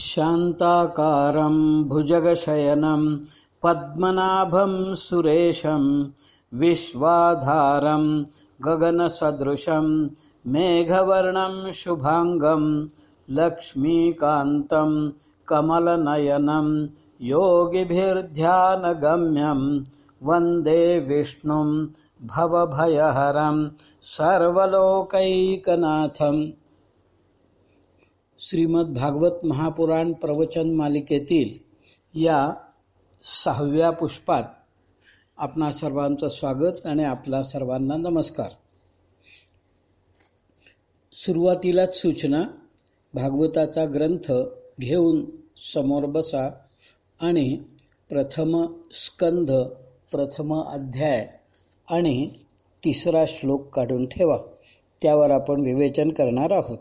शान्ताकारं भुजगशयनं पद्मनाभं सुरेशं विश्वाधारं गगनसदृशं मेघवर्णं शुभाङ्गं लक्ष्मीकान्तं कमलनयनं योगिभिर्ध्यानगम्यं वन्दे विष्णुं भवभयहरं सर्वलोकैकनाथम् श्रीमद भागवत महापुराण प्रवचन मालिकेतील या सहाव्या पुष्पात आपणा सर्वांचं स्वागत आणि आपला सर्वांना नमस्कार. सुरुवातीलाच सूचना भागवताचा ग्रंथ घेऊन समोर बसा आणि प्रथम स्कंध प्रथम अध्याय आणि तिसरा श्लोक काढून ठेवा. त्यावर आपण विवेचन करणार आहोत.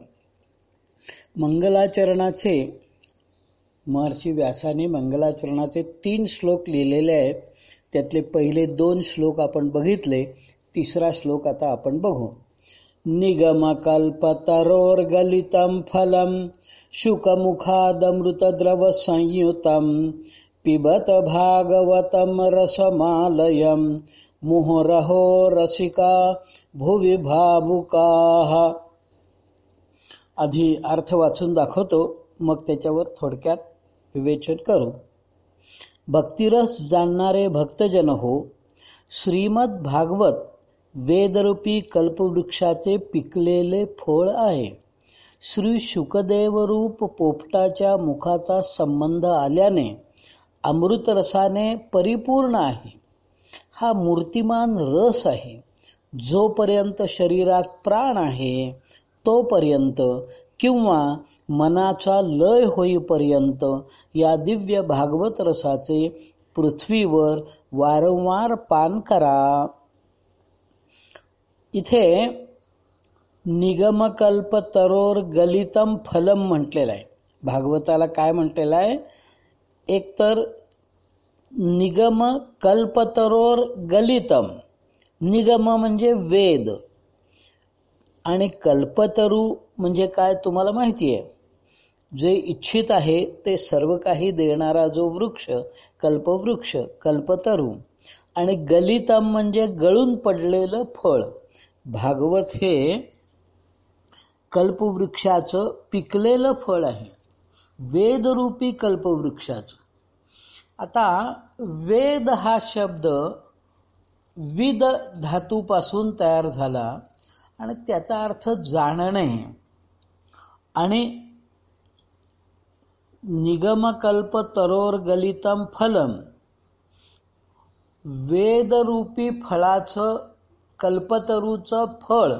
मंगलाचरणाचे महर्षी व्यासाने मंगलाचरणाचे तीन श्लोक लिहिलेले आहेत. त्यातले पहिले दोन श्लोक आपण बघितले तिसरा श्लोक आता आपण बघू. निगमकल्पतरोर्गलितं फलं शुकमुखादमृतद्रव संयुतं पिबत भागवतं रसमालयं मुहुरहो रसिका भुवि भावुकाः आधी अर्थ वाचून दाखवतो मग त्याच्यावर थोडक्यात विवेचन करू. भक्तिरस जाणणारे भक्तजन हो श्रीमद भागवत वेदरूपी कल्पवृक्षाचे पिकलेले फळ आहे. श्री शुकदेवरूप पोपटाच्या मुखाचा संबंध आल्याने अमृतरसाने परिपूर्ण आहे. हा मूर्तिमान रस आहे जोपर्यंत शरीरात प्राण आहे तोपर्यंत किंवा मनाचा लय होईपर्यंत या दिव्य भागवत रसाचे पृथ्वीवर वारंवार पान करा. इथे निगमकल्प तरोर गलितम फलम म्हटलेलं आहे. भागवताला काय म्हटलेलं आहे? एकतर निगम कल्पतरोर गलितम. निगम म्हणजे वेद. आणि कल्पतरू म्हणजे काय तुम्हाला माहिती आहे? जे इच्छित आहे ते सर्व काही देणारा जो वृक्ष कल्पवृक्ष कल्पतरू आणि गलितम म्हणजे गळून पडलेलं फळ. भागवत हे कल्पवृक्षाचं पिकलेलं फळ आहे. वेदरूपी कल्पवृक्षाचं. आता वेद हा शब्द विद धातूपासून तयार झाला. आणि त्याचा अर्थ जाणणे. आणि निगमकल्प तरोर गलितम फलम. वेदरूपी फळाचं कल्पतरूचं फळ.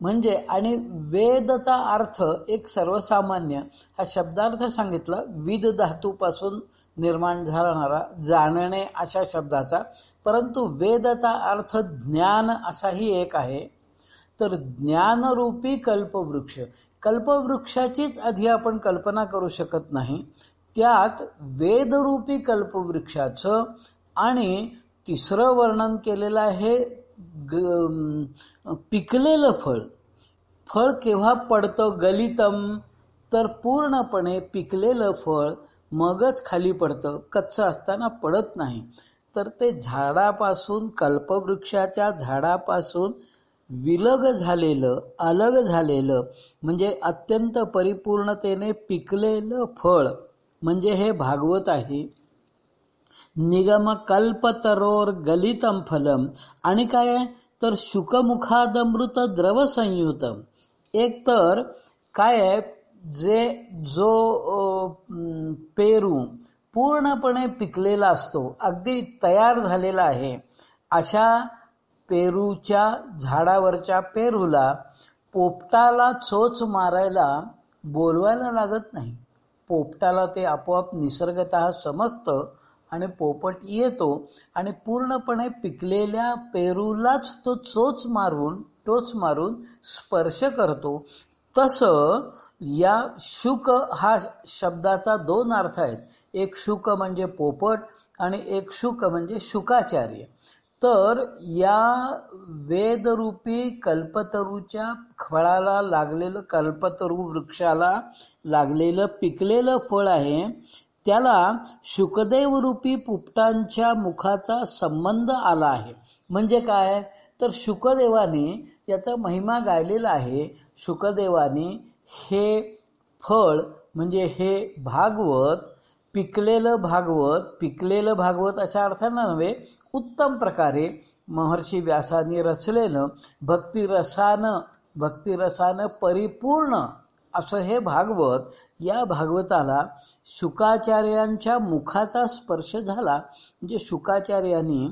म्हणजे आणि वेदचा अर्थ एक सर्वसामान्य. हा शब्दार्थ सांगितला विद धातूपासून निर्माण झाणारा जाणणे अशा शब्दाचा. परंतु वेदचा अर्थ ज्ञान असाही एक आहे. तर ज्ञानरूपी कल्पवृक्ष. कल्पवृक्षाचीच आधी आपण कल्पना करू शकत नाही. त्यात वेदरूपी कल्पवृक्षाचं आणि तिसरं वर्णन केलेलं आहे पिकलेलं फळ. फळ केव्हा पडतं गलितम? तर पूर्णपणे पिकलेलं फळ मगच खाली पडतं कच्चं असताना पडत नाही. तर ते झाडापासून कल्पवृक्षाच्या झाडापासून विलग झालेलं अलग झालेलं म्हणजे अत्यंत परिपूर्णतेने पिकलेलं फळ म्हणजे हे भागवत आहे. निगम कल्पतरोर गलितम फलम. आणि काय आहे? तर शुकमुखादमृत द्रव संयुतम. एक तर काय आहे? जे जो पेरू पूर्णपणे पिकलेला असतो अगदी तयार झालेला आहे अशा पेरूच्या झाडावरच्या पेरूला पोपटाला चोच मारायला बोलवायला लागत नाही. पोपटाला ते आपोआप निसर्गत समजतं आणि पोपट येतो आणि पूर्णपणे पिकलेल्या पेरूलाच तो चोच मारून टोच मारून स्पर्श करतो. तसं या शुक हा शब्दाचा दोन अर्थ आहेत. एक शुक म्हणजे पोपट आणि एक शुक म्हणजे शुकाचार्य. तर या वेदरूपी कल्पतरूच्या फळाला लागलेलं कल्पतरू वृक्षाला लागलेलं पिकलेलं फळ आहे त्याला शुकदेव रूपी पुपटांच्या मुखाचा संबंध आला आहे. म्हणजे काय? तर शुकदेवाने याचा महिमा गायलेला आहे. शुकदेवाने हे फळ म्हणजे हे भागवत पिकलेलं भागवत पिकलेलं भागवत अशा अर्थानं नव्हे उत्तम प्रकारे महर्षी व्यासाने रचलेलं भक्तिरसानं भक्तिरसानं परिपूर्ण असं हे भागवत या भागवताला शुकाचार्यांच्या मुखाचा स्पर्श झाला. म्हणजे शुकाचार्यांनी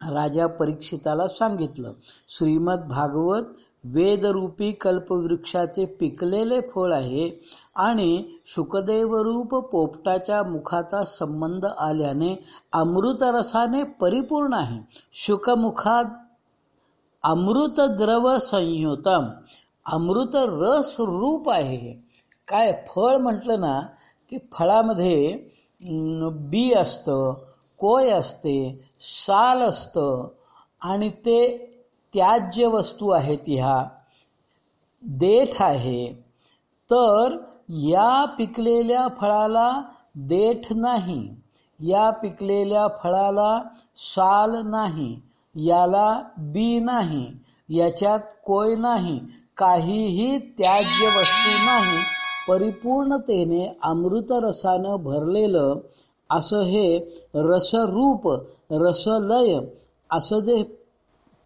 राजा परीक्षिताला सांगितलं श्रीमद भागवत वेदरूपी कल्पवृक्षाचे पिकलेले फळ आहे आणि शुकदेवरूप पोपटाच्या मुखाचा संबंध आल्याने अमृतरसाने परिपूर्ण आहे. शुकमुखात अमृत द्रव संयुतम अमृत रस रूप आहे काय फळ म्हटलं ना की फळामध्ये बी असतं कोय असते साल असतं आणि ते त्याज्य वस्तू आहेत ह्या. देठ आहे. तर या पिकलेल्या फळाला देठ नाही. या पिकलेल्या फळाला साल नाही. याला बी नाही. याच्यात कोय नाही. काहीही त्याज्य वस्तू नाही. परिपूर्णतेने अमृत रसानं भरलेलं असं हे रसरूप रसलय असं जे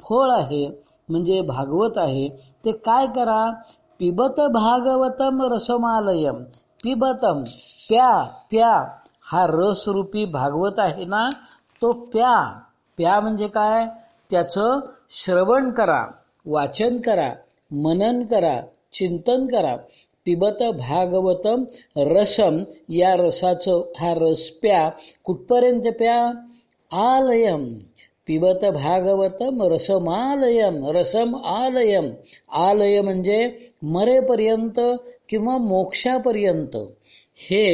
फळ आहे म्हणजे भागवत आहे ते काय करा? पिबत भागवतम रसमालयम. पिबतम प्या प्या. हा रसरूपी भागवत आहे ना तो प्या. प्या म्हणजे काय? त्याचं श्रवण करा वाचन करा मनन करा चिंतन करा. पिबत भागवतम रसम या रसाचं हा रस प्या. कुठपर्यंत प्या? आलयम. पिबत भागवतम रसमालयम रसम आलयम. आलय म्हणजे मरेपर्यंत किंवा मोक्षापर्यंत. हे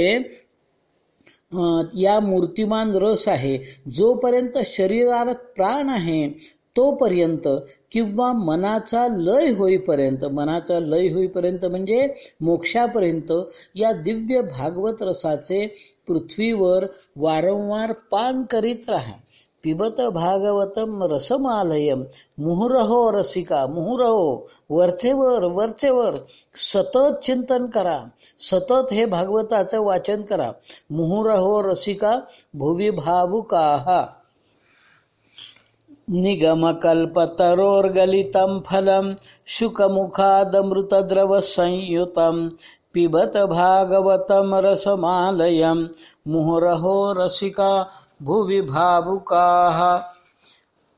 या मूर्तिमान रस आहे. जोपर्यंत शरीरात प्राण आहे तोपर्यंत किंवा मनाचा लय होईपर्यंत मनाचा लय होईपर्यंत म्हणजे मोक्षापर्यंत या दिव्य भागवत रसाचे पृथ्वीवर वारंवार पान करीत राहा. पिबत भागवतम रसमालयम. मुहुरहो रसिका मुहुरहो वरचेवर वरचेवर सतत चिंतन करा. सतत हे भागवताचं वाचन करा. मुहुरहो रसिका भुवी भावुकाहा निगमकल्पतरोर्गलितं फलं शुकमुखादमृतद्रवसंयुतं. पिबत भागवतं रसमालयं. मुहुरहो रसिका भुवि भावुकाः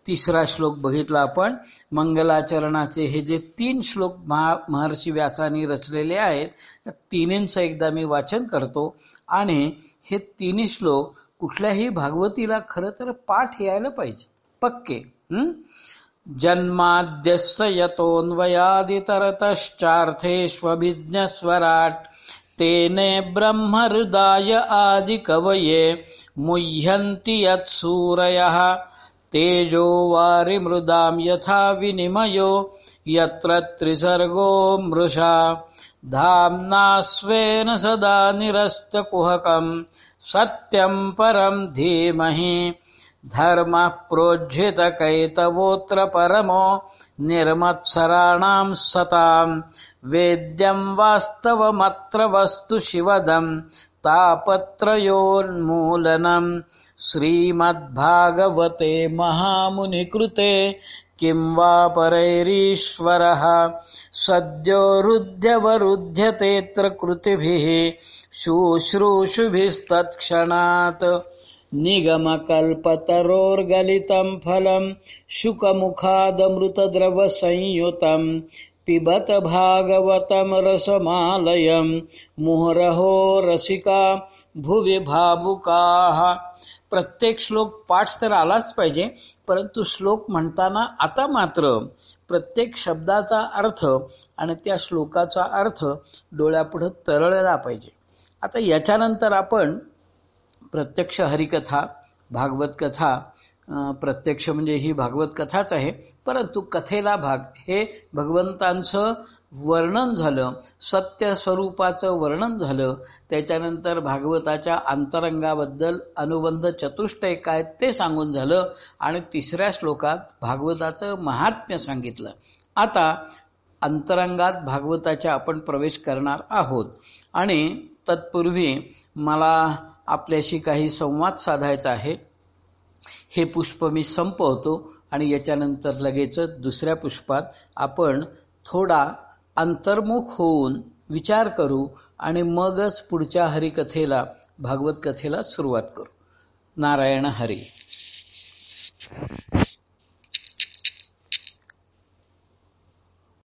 तिसरा श्लोक बघितला आपण. मंगलाचरणाचे हे जे तीन श्लोक महर्षी व्यासाने रचलेले आहेत तिन्हींचं एकदा मी वाचन करतो. आणि हे तिन्ही श्लोक कुठल्याही भागवतीला खरं तर पाठ यायला पाहिजे. पक्के. जन्माद्यस्य यतोऽन्वयादितरतश्चार्थेष्वभिज्ञस्वराट्. तेने ब्रह्महृदाय आदिकवये. मुह्यन्ति यत्सूरयः तेजो वारिमृदां यथा विनिमयो यत्र त्रिसर्गो मृषा। धाम्ना स्वेन सदा निरस्तकुहकम् सत्यं परं धीमहि। धर्मः प्रोज्झितकैतवोऽत्र परमो निर्मत्सराणां सताम्। वेद्यं वास्तवमत्र वस्तु शिवदम् तापत्रयोन्मूलनम् श्रीमद्भागवते महामुनिकृते किं वा परैरीश्वरः? सद्योरुध्यवरुध्यतेऽत्र कृतिभिः शुश्रूषुभिस्तत्क्षणात् निगमकल्पतरोर्गलितं फलं शुकमुखादमृतद्रवसंयुतं पिबत भागवतं रसमालयं मुहुरहो रसिका भुवि भावुकाः। प्रत्येक श्लोक पाठ तर आलाच पाहिजे परंतु श्लोक म्हणताना आता मात्र प्रत्येक शब्दाचा अर्थ आणि त्या श्लोकाचा अर्थ डोळ्यापुढे तरळला पाहिजे. आता याच्यानंतर आपण प्रत्यक्ष हरिकथा भागवत कथा प्रत्यक्ष म्हणजे ही भागवत कथाच आहे. परंतु कथेला भाग हे भगवंतांचं वर्णन झालं सत्य स्वरूपाचं वर्णन झालं त्याच्यानंतर भागवताच्या अंतरंगाबद्दल अनुबंध चतुष्टय काय ते सांगून झालं आणि तिसऱ्या श्लोकात भागवताचं महात्म्य सांगितलं. आता अंतरंगात भागवताच्या आपण प्रवेश करणार आहोत. आणि तत्पूर्वी मला आपल्याशी काही संवाद साधायचा आहे. हे पुष्प मी संपवतो आणि याच्यानंतर लगेच दुसऱ्या पुष्पात आपण थोडा अंतर्मुख होऊन विचार करू आणि मगच पुढच्या हरिकथेला भागवत कथेला सुरुवात करू. नारायण हरी.